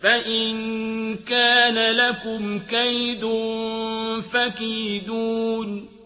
فَإِن كَانَ لَكُمْ كَيْدٌ فَكِيدُونِ